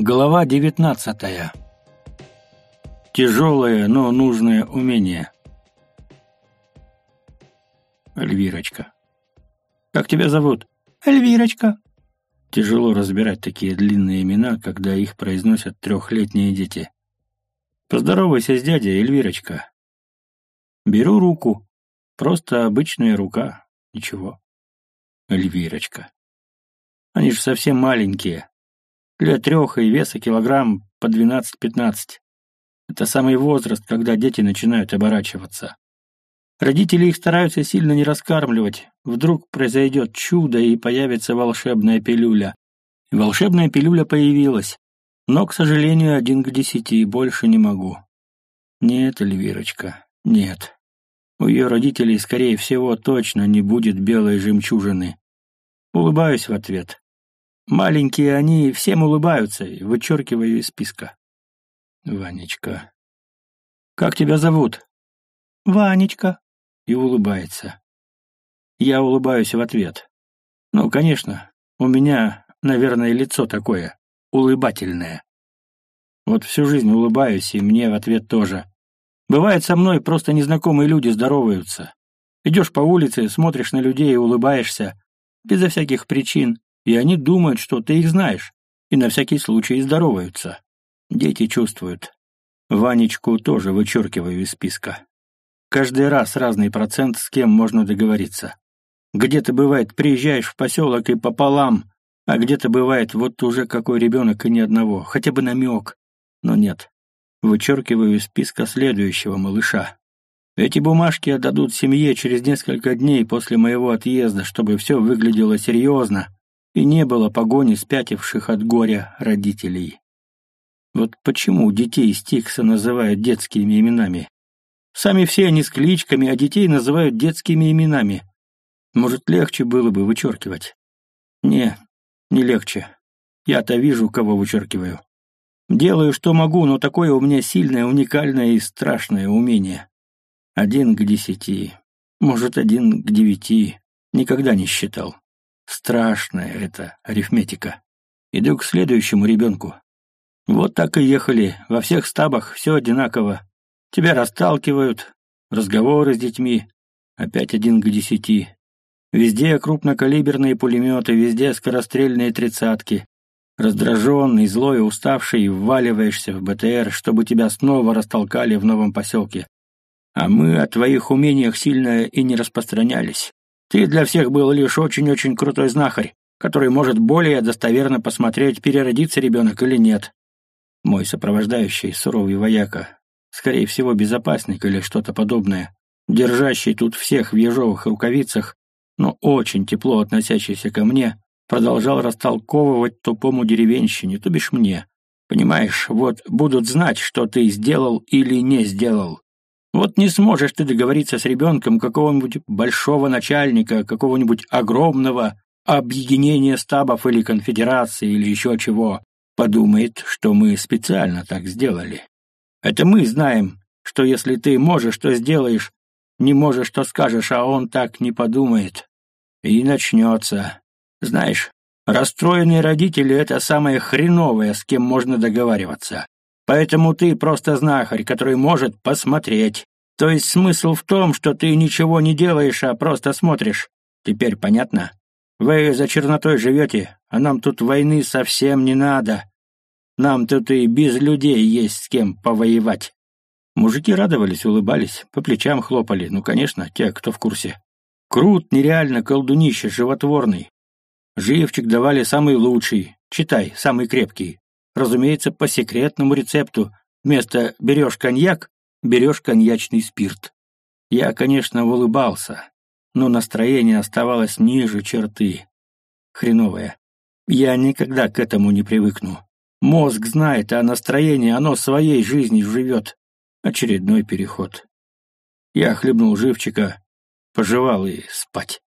Глава девятнадцатая. Тяжелое, но нужное умение. Эльвирочка. Как тебя зовут? Эльвирочка. Тяжело разбирать такие длинные имена, когда их произносят трехлетние дети. Поздоровайся с дядей, Эльвирочка. Беру руку. Просто обычная рука. Ничего. Эльвирочка. Они же совсем маленькие. Для трех и веса килограмм по 12-15. Это самый возраст, когда дети начинают оборачиваться. Родители их стараются сильно не раскармливать. Вдруг произойдет чудо и появится волшебная пилюля. И волшебная пилюля появилась. Но, к сожалению, один к десяти, больше не могу. Нет, Эльвирочка, нет. У ее родителей, скорее всего, точно не будет белой жемчужины. Улыбаюсь в ответ. Маленькие они всем улыбаются, и вычеркиваю из списка. Ванечка. «Как тебя зовут?» «Ванечка». И улыбается. Я улыбаюсь в ответ. Ну, конечно, у меня, наверное, лицо такое, улыбательное. Вот всю жизнь улыбаюсь, и мне в ответ тоже. Бывает, со мной просто незнакомые люди здороваются. Идешь по улице, смотришь на людей и улыбаешься, безо всяких причин, и они думают, что ты их знаешь, и на всякий случай здороваются. Дети чувствуют. Ванечку тоже вычеркиваю из списка. Каждый раз разный процент, с кем можно договориться. Где-то бывает, приезжаешь в поселок и пополам, а где-то бывает, вот уже какой ребенок и ни одного, хотя бы намек. Но нет. Вычеркиваю из списка следующего малыша. Эти бумажки отдадут семье через несколько дней после моего отъезда, чтобы все выглядело серьезно и не было погони спятивших от горя родителей. Вот почему детей Стикса называют детскими именами? Сами все они с кличками, а детей называют детскими именами. Может, легче было бы вычеркивать? Не, не легче. Я-то вижу, кого вычеркиваю. Делаю, что могу, но такое у меня сильное, уникальное и страшное умение. Один к десяти, может, один к девяти. Никогда не считал. Страшная это арифметика. Иду к следующему ребенку. Вот так и ехали. Во всех стабах все одинаково. Тебя расталкивают, разговоры с детьми. Опять один к десяти. Везде крупнокалиберные пулеметы, везде скорострельные тридцатки. Раздраженный, злой, уставший, вваливаешься в БТР, чтобы тебя снова растолкали в новом поселке. А мы о твоих умениях сильно и не распространялись. Ты для всех был лишь очень-очень крутой знахарь, который может более достоверно посмотреть, переродится ребенок или нет. Мой сопровождающий, суровый вояка, скорее всего, безопасник или что-то подобное, держащий тут всех в ежовых рукавицах, но очень тепло относящийся ко мне, продолжал растолковывать тупому деревенщине, то бишь мне. Понимаешь, вот будут знать, что ты сделал или не сделал. Вот не сможешь ты договориться с ребенком какого-нибудь большого начальника, какого-нибудь огромного объединения стабов или конфедерации или еще чего. Подумает, что мы специально так сделали. Это мы знаем, что если ты можешь, то сделаешь, не можешь, то скажешь, а он так не подумает. И начнется. Знаешь, расстроенные родители — это самое хреновое, с кем можно договариваться. Поэтому ты просто знахарь, который может посмотреть. То есть смысл в том, что ты ничего не делаешь, а просто смотришь. Теперь понятно? Вы за чернотой живете, а нам тут войны совсем не надо. Нам тут и без людей есть с кем повоевать. Мужики радовались, улыбались, по плечам хлопали. Ну, конечно, те, кто в курсе. Крут, нереально, колдунище, животворный. Живчик давали самый лучший, читай, самый крепкий. Разумеется, по секретному рецепту. Вместо «берешь коньяк» берешь коньячный спирт. Я, конечно, улыбался, но настроение оставалось ниже черты. Хреновое. Я никогда к этому не привыкну. Мозг знает, а настроение, оно своей жизнью живет. Очередной переход. Я хлебнул живчика, пожевал и спать.